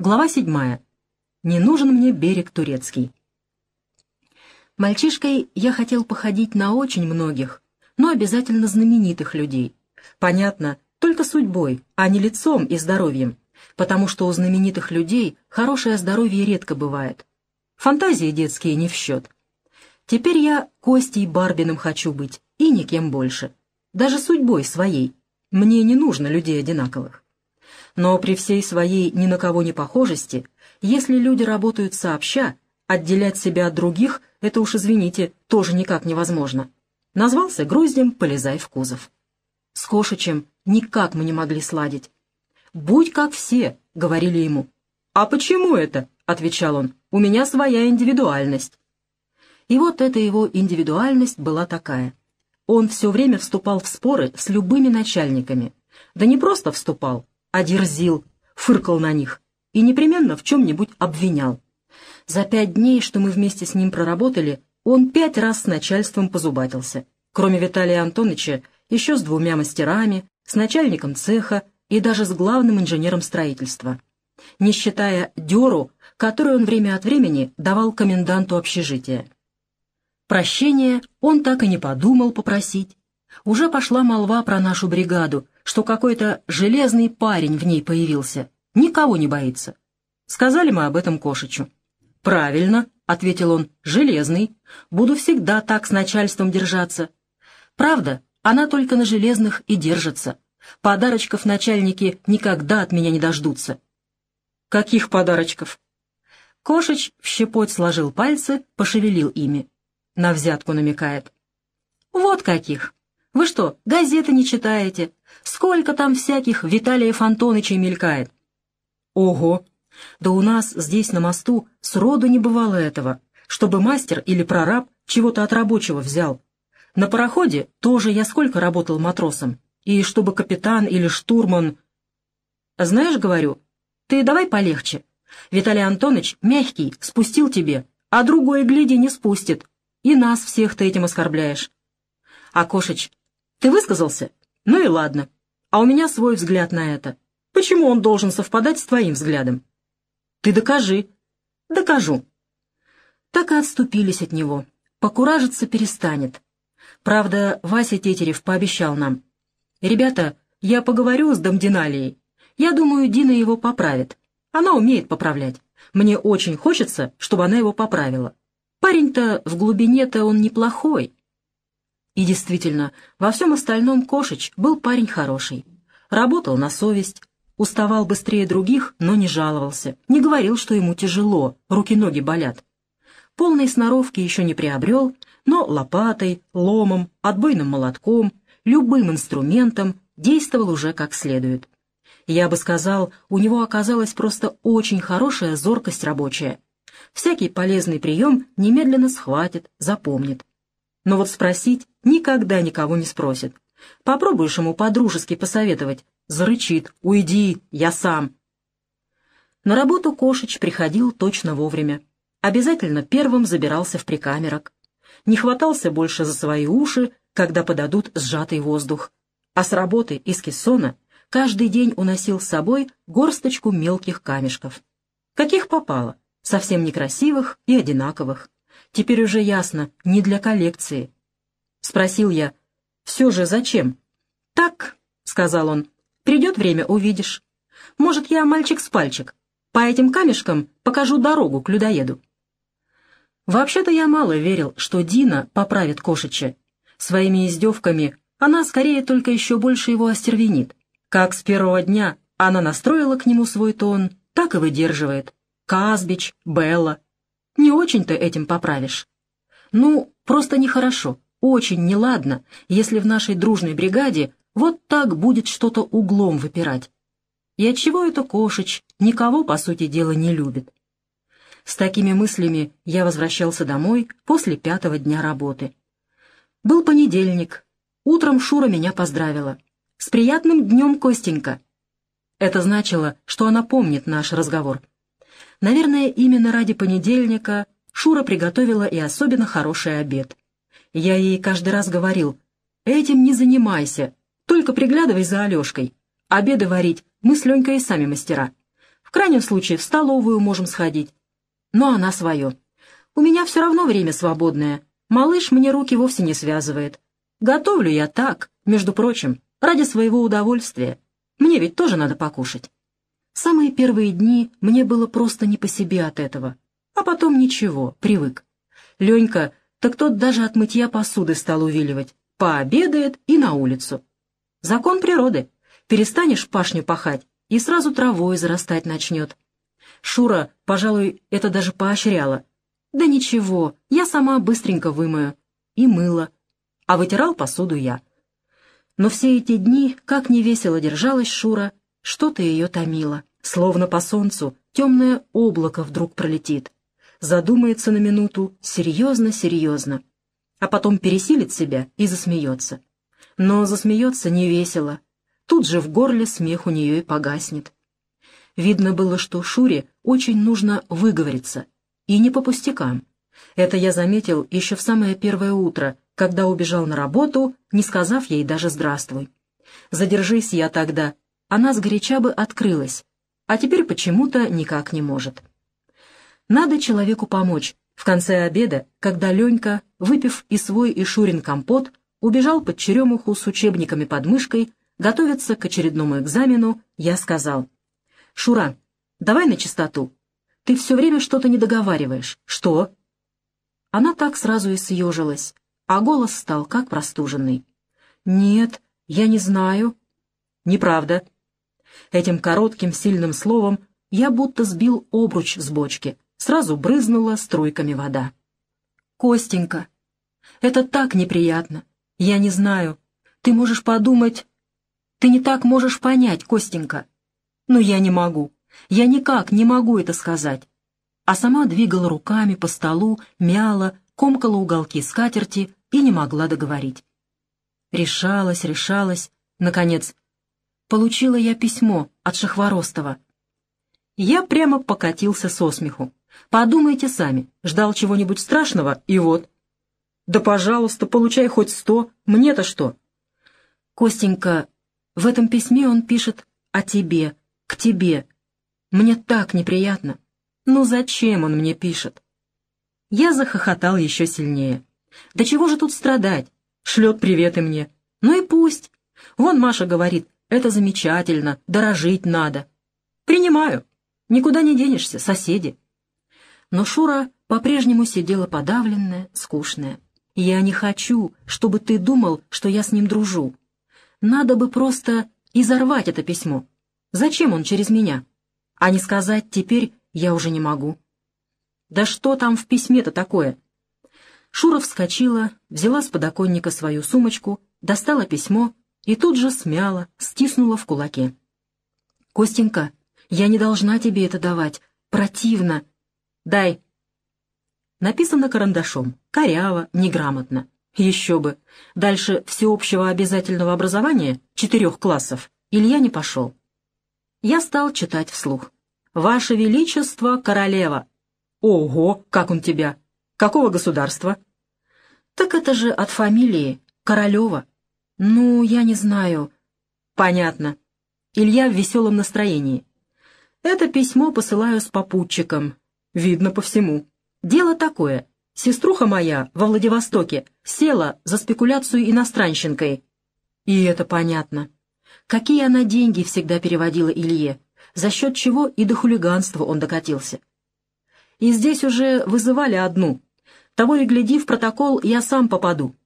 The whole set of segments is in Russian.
Глава седьмая. Не нужен мне берег турецкий. Мальчишкой я хотел походить на очень многих, но обязательно знаменитых людей. Понятно, только судьбой, а не лицом и здоровьем, потому что у знаменитых людей хорошее здоровье редко бывает. Фантазии детские не в счет. Теперь я Костей Барбиным хочу быть, и никем больше. Даже судьбой своей. Мне не нужно людей одинаковых. Но при всей своей ни на кого не похожести, если люди работают сообща, отделять себя от других, это уж, извините, тоже никак невозможно. Назвался груздем, полезай в кузов. С Кошичем никак мы не могли сладить. «Будь как все», — говорили ему. «А почему это?» — отвечал он. «У меня своя индивидуальность». И вот эта его индивидуальность была такая. Он все время вступал в споры с любыми начальниками. Да не просто вступал, а дерзил, фыркал на них и непременно в чем-нибудь обвинял. За пять дней, что мы вместе с ним проработали, он пять раз с начальством позубатился. Кроме Виталия Антоновича, еще с двумя мастерами, с начальником цеха и даже с главным инженером строительства. Не считая дёру, которую он время от времени давал коменданту общежития. Прощения он так и не подумал попросить. Уже пошла молва про нашу бригаду, что какой-то железный парень в ней появился. Никого не боится. Сказали мы об этом Кошичу. «Правильно», — ответил он, — «железный. Буду всегда так с начальством держаться». Правда, она только на железных и держится. Подарочков начальники никогда от меня не дождутся. «Каких подарочков?» Кошич в щепоть сложил пальцы, пошевелил ими. На взятку намекает. «Вот каких! Вы что, газеты не читаете? Сколько там всяких Виталиев Антонычей мелькает?» «Ого! Да у нас здесь на мосту сроду не бывало этого, чтобы мастер или прораб чего-то от рабочего взял. На пароходе тоже я сколько работал матросом, и чтобы капитан или штурман... Знаешь, говорю, ты давай полегче. Виталий Антонович мягкий, спустил тебе, а другой, гляди, не спустит. И нас всех ты этим оскорбляешь. Акошич, ты высказался? Ну и ладно. А у меня свой взгляд на это. Почему он должен совпадать с твоим взглядом? Ты докажи. Докажу. Так и отступились от него. Покуражиться перестанет. Правда, Вася Тетерев пообещал нам. «Ребята, я поговорю с Домдиналией. Я думаю, Дина его поправит. Она умеет поправлять. Мне очень хочется, чтобы она его поправила. Парень-то в глубине-то он неплохой». И действительно, во всем остальном Кошич был парень хороший. Работал на совесть, Уставал быстрее других, но не жаловался. Не говорил, что ему тяжело, руки-ноги болят. Полной сноровки еще не приобрел, но лопатой, ломом, отбойным молотком, любым инструментом действовал уже как следует. Я бы сказал, у него оказалась просто очень хорошая зоркость рабочая. Всякий полезный прием немедленно схватит, запомнит. Но вот спросить никогда никого не спросит. Попробуешь ему по-дружески посоветовать, зарычит «Уйди, я сам». На работу Кошич приходил точно вовремя. Обязательно первым забирался в прикамерок. Не хватался больше за свои уши, когда подадут сжатый воздух. А с работы из кессона каждый день уносил с собой горсточку мелких камешков. Каких попало, совсем некрасивых и одинаковых. Теперь уже ясно, не для коллекции. Спросил я, все же зачем? «Так», — сказал он, Придет время, увидишь. Может, я мальчик с пальчик. По этим камешкам покажу дорогу к людоеду. Вообще-то я мало верил, что Дина поправит Кошича. Своими издевками она скорее только еще больше его остервенит. Как с первого дня она настроила к нему свой тон, так и выдерживает. Казбич, Белла. Не очень-то этим поправишь. Ну, просто нехорошо, очень неладно, если в нашей дружной бригаде вот так будет что-то углом выпирать. И отчего это Кошич никого, по сути дела, не любит? С такими мыслями я возвращался домой после пятого дня работы. Был понедельник. Утром Шура меня поздравила. «С приятным днем, Костенька!» Это значило, что она помнит наш разговор. Наверное, именно ради понедельника Шура приготовила и особенно хороший обед. Я ей каждый раз говорил, «Этим не занимайся, только приглядывай за Алешкой. Обеды варить мы с Ленькой и сами мастера. В крайнем случае в столовую можем сходить. Но она свое. У меня все равно время свободное. Малыш мне руки вовсе не связывает. Готовлю я так, между прочим, ради своего удовольствия. Мне ведь тоже надо покушать. Самые первые дни мне было просто не по себе от этого. А потом ничего, привык. Ленька, так тот даже от мытья посуды стал увиливать. Пообедает и на улицу. Закон природы. Перестанешь пашню пахать, и сразу травой зарастать начнет. Шура, пожалуй, это даже поощряла. Да ничего, я сама быстренько вымою. И мыла. А вытирал посуду я. Но все эти дни, как невесело держалась Шура, что-то ее томило. Словно по солнцу темное облако вдруг пролетит. Задумается на минуту серьезно-серьезно. А потом пересилит себя и засмеется. Но засмеется не весело. Тут же в горле смех у нее и погаснет. Видно было, что Шуре очень нужно выговориться. И не по пустякам. Это я заметил еще в самое первое утро, когда убежал на работу, не сказав ей даже «здравствуй». Задержись я тогда, она сгоряча бы открылась, а теперь почему-то никак не может. Надо человеку помочь. В конце обеда, когда Ленька, выпив и свой, и Шурин компот, убежал под черемуху с учебниками под мышкой, готовиться к очередному экзамену, я сказал, «Шура, давай на чистоту. Ты все время что-то не договариваешь. Что?» Она так сразу и съежилась, а голос стал как простуженный. «Нет, я не знаю». «Неправда». Этим коротким сильным словом я будто сбил обруч с бочки, сразу брызнула струйками вода. «Костенька, это так неприятно. Я не знаю. Ты можешь подумать... Ты не так можешь понять, Костенька. Но я не могу. Я никак не могу это сказать. А сама двигала руками по столу, мяла, комкала уголки скатерти и не могла договорить. Решалась, решалась. Наконец, получила я письмо от Шахворостова. Я прямо покатился со смеху. Подумайте сами, ждал чего-нибудь страшного, и вот. Да, пожалуйста, получай хоть сто, мне-то что? Костенька, в этом письме он пишет о тебе, к тебе. Мне так неприятно. Ну зачем он мне пишет? Я захохотал еще сильнее. Да чего же тут страдать? Шлет приветы мне. Ну и пусть. Вон Маша говорит, это замечательно, дорожить надо. Принимаю. Никуда не денешься, соседи но Шура по-прежнему сидела подавленная, скучная. «Я не хочу, чтобы ты думал, что я с ним дружу. Надо бы просто изорвать это письмо. Зачем он через меня? А не сказать теперь я уже не могу». «Да что там в письме-то такое?» Шура вскочила, взяла с подоконника свою сумочку, достала письмо и тут же смяла, стиснула в кулаке. «Костенька, я не должна тебе это давать. Противно. «Дай». Написано карандашом, коряво, неграмотно. Еще бы. Дальше всеобщего обязательного образования, четырех классов, Илья не пошел. Я стал читать вслух. «Ваше Величество, королева!» «Ого, как он тебя! Какого государства?» «Так это же от фамилии Королева». «Ну, я не знаю». «Понятно». Илья в веселом настроении. «Это письмо посылаю с попутчиком. Видно по всему. Дело такое. Сеструха моя во Владивостоке села за спекуляцию иностранщинкой. И это понятно. Какие она деньги всегда переводила Илье, за счет чего и до хулиганства он докатился. И здесь уже вызывали одну. Того и гляди, в протокол я сам попаду.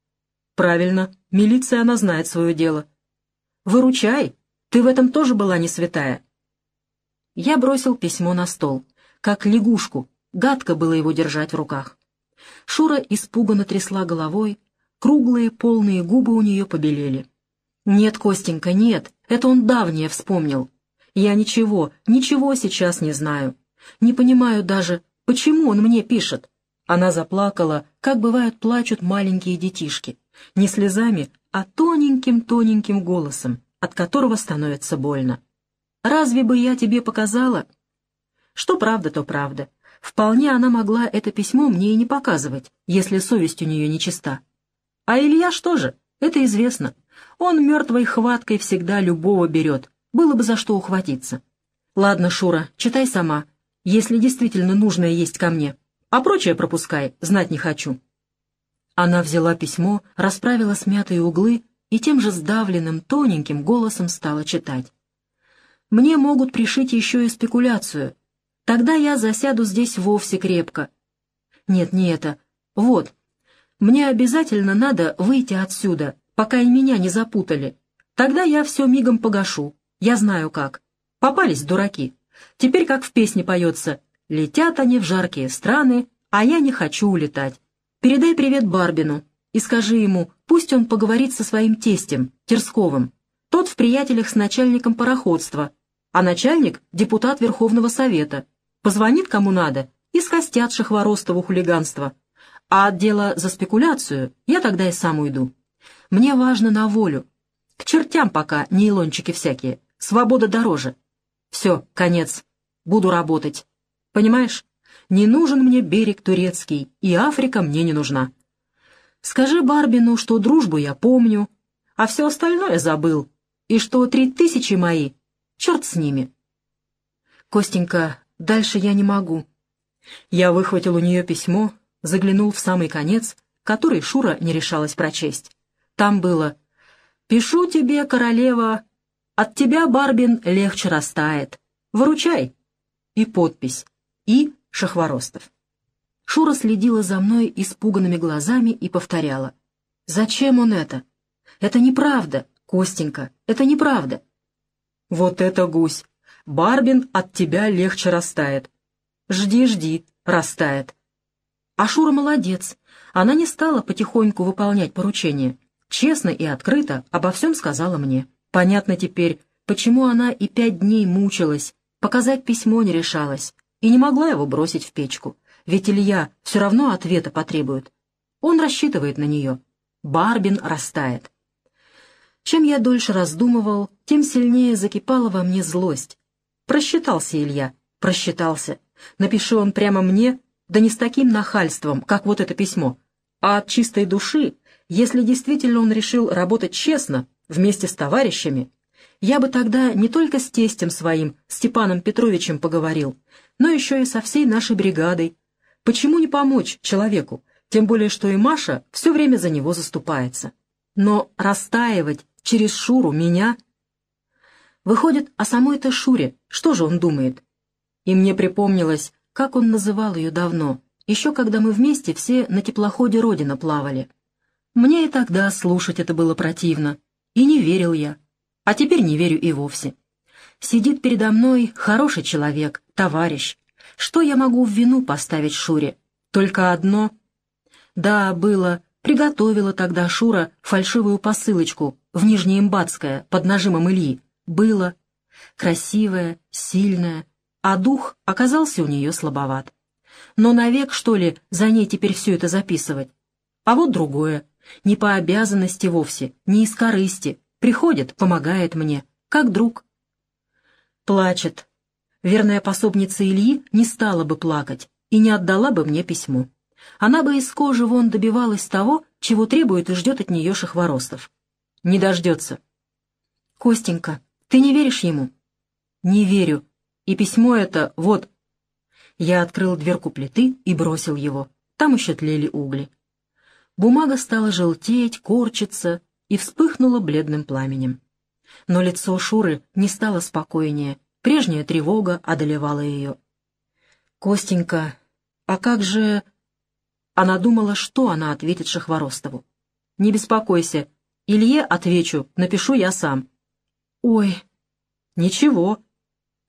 Правильно, милиция она знает свое дело. Выручай, ты в этом тоже была не святая. Я бросил письмо на стол как лягушку, гадко было его держать в руках. Шура испуганно трясла головой, круглые полные губы у нее побелели. «Нет, Костенька, нет, это он давнее вспомнил. Я ничего, ничего сейчас не знаю. Не понимаю даже, почему он мне пишет». Она заплакала, как бывают плачут маленькие детишки, не слезами, а тоненьким-тоненьким голосом, от которого становится больно. «Разве бы я тебе показала?» Что правда, то правда. Вполне она могла это письмо мне и не показывать, если совесть у нее нечиста. А Илья что же? Это известно. Он мертвой хваткой всегда любого берет, было бы за что ухватиться. Ладно, Шура, читай сама, если действительно нужное есть ко мне. А прочее пропускай, знать не хочу». Она взяла письмо, расправила смятые углы и тем же сдавленным, тоненьким голосом стала читать. «Мне могут пришить еще и спекуляцию. Тогда я засяду здесь вовсе крепко. Нет, не это. Вот. Мне обязательно надо выйти отсюда, пока и меня не запутали. Тогда я все мигом погашу. Я знаю как. Попались дураки. Теперь как в песне поется «Летят они в жаркие страны, а я не хочу улетать». Передай привет Барбину и скажи ему, пусть он поговорит со своим тестем, Терсковым. Тот в приятелях с начальником пароходства, а начальник — депутат Верховного Совета. Позвонит кому надо и скостят Шахворостову хулиганство. А от за спекуляцию я тогда и сам уйду. Мне важно на волю. К чертям пока нейлончики всякие. Свобода дороже. Все, конец. Буду работать. Понимаешь? Не нужен мне берег турецкий, и Африка мне не нужна. Скажи Барбину, что дружбу я помню, а все остальное забыл, и что три тысячи мои, черт с ними. Костенька, дальше я не могу. Я выхватил у нее письмо, заглянул в самый конец, который Шура не решалась прочесть. Там было «Пишу тебе, королева, от тебя, Барбин, легче растает. Выручай!» И подпись «И Шахворостов. Шура следила за мной испуганными глазами и повторяла. «Зачем он это? Это неправда, Костенька, это неправда». «Вот это гусь! Барбин от тебя легче растает. Жди, жди, растает». А Шура молодец. Она не стала потихоньку выполнять поручение. Честно и открыто обо всем сказала мне. Понятно теперь, почему она и пять дней мучилась, показать письмо не решалась и не могла его бросить в печку, ведь Илья все равно ответа потребует. Он рассчитывает на нее. Барбин растает. Чем я дольше раздумывал, тем сильнее закипала во мне злость. Просчитался Илья, просчитался. Напиши он прямо мне, да не с таким нахальством, как вот это письмо, а от чистой души, если действительно он решил работать честно, вместе с товарищами, я бы тогда не только с тестем своим, Степаном Петровичем, поговорил, но еще и со всей нашей бригадой. Почему не помочь человеку, тем более что и Маша все время за него заступается. Но растаивать через Шуру меня... Выходит, о самой-то Шуре, что же он думает? И мне припомнилось, как он называл ее давно, еще когда мы вместе все на теплоходе Родина плавали. Мне и тогда слушать это было противно, и не верил я, а теперь не верю и вовсе. Сидит передо мной хороший человек, товарищ. Что я могу в вину поставить Шуре? Только одно. Да, было. Приготовила тогда Шура фальшивую посылочку в Нижнеимбатское под нажимом Ильи. Было. Красивая, сильная, а дух оказался у нее слабоват. Но навек, что ли, за ней теперь все это записывать? А вот другое. Не по обязанности вовсе, не из корысти. Приходит, помогает мне, как друг. Плачет. Верная пособница Ильи не стала бы плакать и не отдала бы мне письмо. Она бы из кожи вон добивалась того, чего требует и ждет от нее Шахворостов. Не дождется. «Костенька, ты не веришь ему?» «Не верю. И письмо это вот...» Я открыл дверку плиты и бросил его. Там еще тлели угли. Бумага стала желтеть, корчиться и вспыхнула бледным пламенем. Но лицо Шуры не стало спокойнее, прежняя тревога одолевала ее. «Костенька, а как же...» Она думала, что она ответит Шахворостову. «Не беспокойся, Илье отвечу, напишу я сам». «Ой, ничего.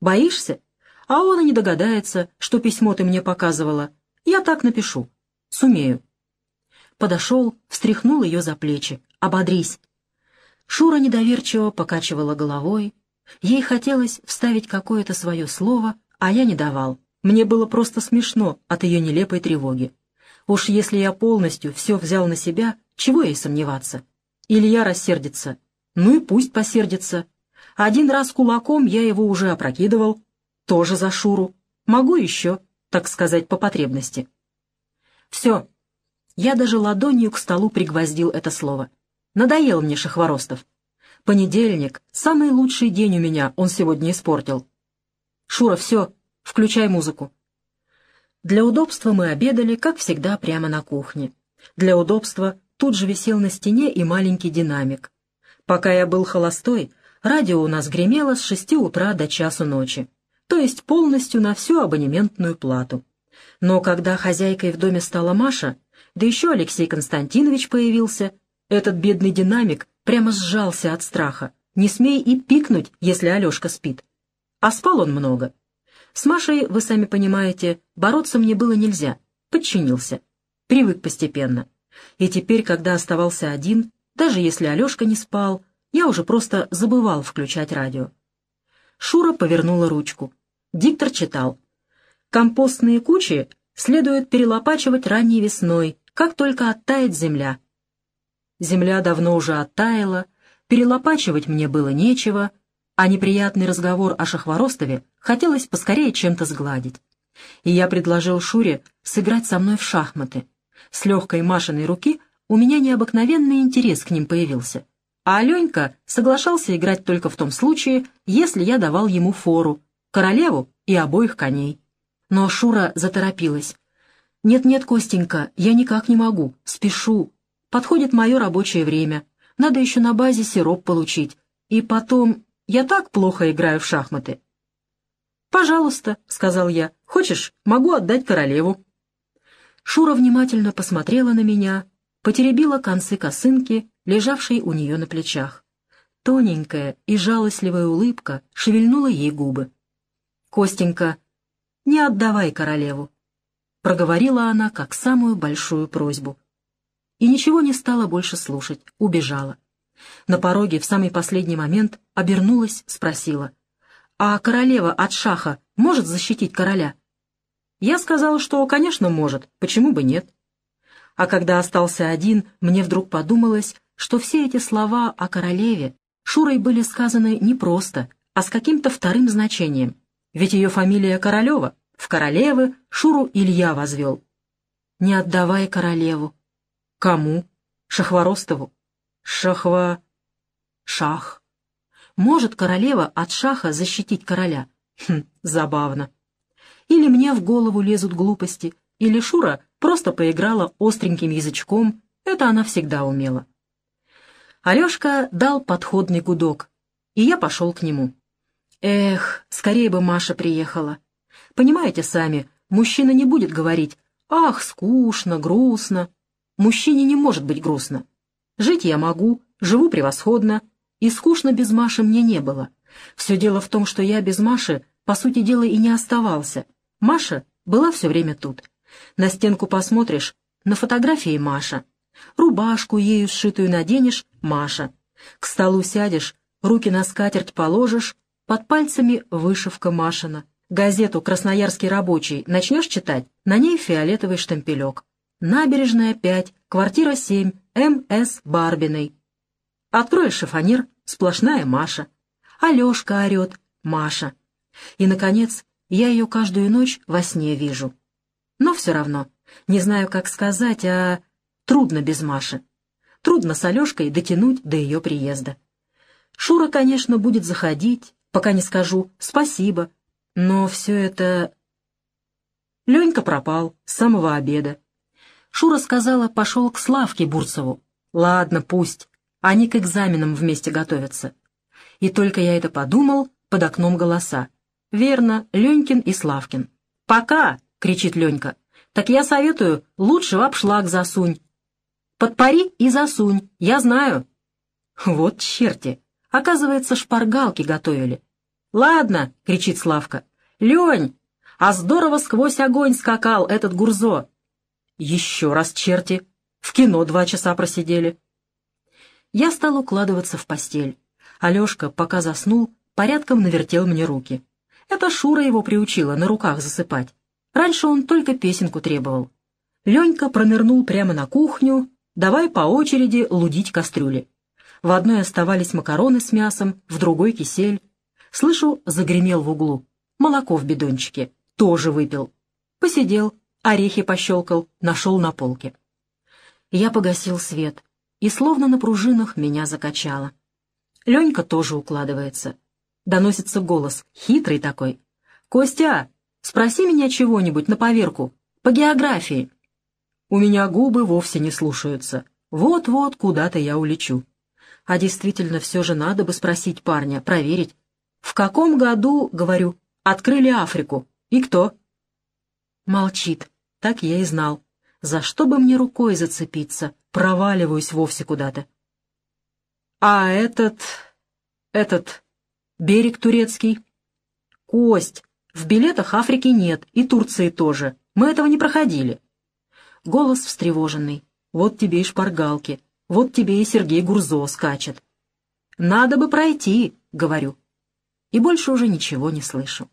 Боишься? А он и не догадается, что письмо ты мне показывала. Я так напишу. Сумею». Подошел, встряхнул ее за плечи. «Ободрись, Шура недоверчиво покачивала головой. Ей хотелось вставить какое-то свое слово, а я не давал. Мне было просто смешно от ее нелепой тревоги. Уж если я полностью все взял на себя, чего ей сомневаться? Или я рассердится? Ну и пусть посердится. Один раз кулаком я его уже опрокидывал. Тоже за Шуру. Могу еще, так сказать, по потребности. Все. Я даже ладонью к столу пригвоздил это слово. Надоел мне Шахворостов. Понедельник — самый лучший день у меня, он сегодня испортил. «Шура, все, включай музыку». Для удобства мы обедали, как всегда, прямо на кухне. Для удобства тут же висел на стене и маленький динамик. Пока я был холостой, радио у нас гремело с шести утра до часу ночи, то есть полностью на всю абонементную плату. Но когда хозяйкой в доме стала Маша, да еще Алексей Константинович появился, этот бедный динамик прямо сжался от страха. Не смей и пикнуть, если Алешка спит. А спал он много. С Машей, вы сами понимаете, бороться мне было нельзя. Подчинился. Привык постепенно. И теперь, когда оставался один, даже если Алешка не спал, я уже просто забывал включать радио. Шура повернула ручку. Диктор читал. «Компостные кучи следует перелопачивать ранней весной, как только оттает земля. Земля давно уже оттаяла, перелопачивать мне было нечего, а неприятный разговор о Шахворостове хотелось поскорее чем-то сгладить. И я предложил Шуре сыграть со мной в шахматы. С легкой Машиной руки у меня необыкновенный интерес к ним появился. А Аленька соглашался играть только в том случае, если я давал ему фору, королеву и обоих коней. Но Шура заторопилась. «Нет-нет, Костенька, я никак не могу, спешу. Подходит мое рабочее время. Надо еще на базе сироп получить. И потом, я так плохо играю в шахматы». «Пожалуйста», — сказал я, — «хочешь, могу отдать королеву». Шура внимательно посмотрела на меня, потеребила концы косынки, лежавшей у нее на плечах. Тоненькая и жалостливая улыбка шевельнула ей губы. «Костенька, не отдавай королеву проговорила она как самую большую просьбу. И ничего не стала больше слушать, убежала. На пороге в самый последний момент обернулась, спросила. «А королева от шаха может защитить короля?» Я сказала, что, конечно, может, почему бы нет. А когда остался один, мне вдруг подумалось, что все эти слова о королеве Шурой были сказаны не просто, а с каким-то вторым значением. Ведь ее фамилия Королева. В королевы Шуру Илья возвел. Не отдавай королеву. Кому? Шахворостову. Шахва... Шах. Может королева от шаха защитить короля? Хм, забавно. Или мне в голову лезут глупости, или Шура просто поиграла остреньким язычком, это она всегда умела. Алешка дал подходный гудок, и я пошел к нему. Эх, скорее бы Маша приехала. Понимаете сами, мужчина не будет говорить «Ах, скучно, грустно». Мужчине не может быть грустно. Жить я могу, живу превосходно, и скучно без Маши мне не было. Все дело в том, что я без Маши, по сути дела, и не оставался. Маша была все время тут. На стенку посмотришь, на фотографии Маша. Рубашку ею сшитую наденешь — Маша. К столу сядешь, руки на скатерть положишь, под пальцами вышивка Машина. Газету «Красноярский рабочий» начнешь читать, на ней фиолетовый штемпелек. Набережная 5, квартира 7, М.С. Барбиной. Откроешь шифонер, сплошная Маша. Алешка орет, Маша. И, наконец, я ее каждую ночь во сне вижу. Но все равно, не знаю, как сказать, а трудно без Маши. Трудно с Алешкой дотянуть до ее приезда. Шура, конечно, будет заходить, пока не скажу «спасибо», но все это... Ленька пропал с самого обеда. Шура сказала, пошел к Славке Бурцеву. Ладно, пусть. Они к экзаменам вместе готовятся. И только я это подумал, под окном голоса. Верно, Ленькин и Славкин. «Пока!» — кричит Ленька. «Так я советую, лучше в обшлаг засунь. Подпари и засунь, я знаю». Вот черти! Оказывается, шпаргалки готовили. «Ладно!» — кричит Славка. «Лень! А здорово сквозь огонь скакал этот Гурзо!» «Еще раз, черти! В кино два часа просидели!» Я стал укладываться в постель. Алешка, пока заснул, порядком навертел мне руки. Это Шура его приучила на руках засыпать. Раньше он только песенку требовал. Ленька пронырнул прямо на кухню, давай по очереди лудить кастрюли. В одной оставались макароны с мясом, в другой — кисель, Слышу, загремел в углу. Молоко в бидончике. Тоже выпил. Посидел, орехи пощелкал, нашел на полке. Я погасил свет, и словно на пружинах меня закачало. Ленька тоже укладывается. Доносится голос, хитрый такой. «Костя, спроси меня чего-нибудь на поверку, по географии». У меня губы вовсе не слушаются. Вот-вот куда-то я улечу. А действительно, все же надо бы спросить парня, проверить. В каком году, говорю, открыли Африку? И кто? Молчит. Так я и знал. За что бы мне рукой зацепиться? Проваливаюсь вовсе куда-то. А этот... этот... берег турецкий? Кость. В билетах Африки нет, и Турции тоже. Мы этого не проходили. Голос встревоженный. Вот тебе и шпаргалки. Вот тебе и Сергей Гурзо скачет. «Надо бы пройти», — говорю. И больше уже ничего не слышу.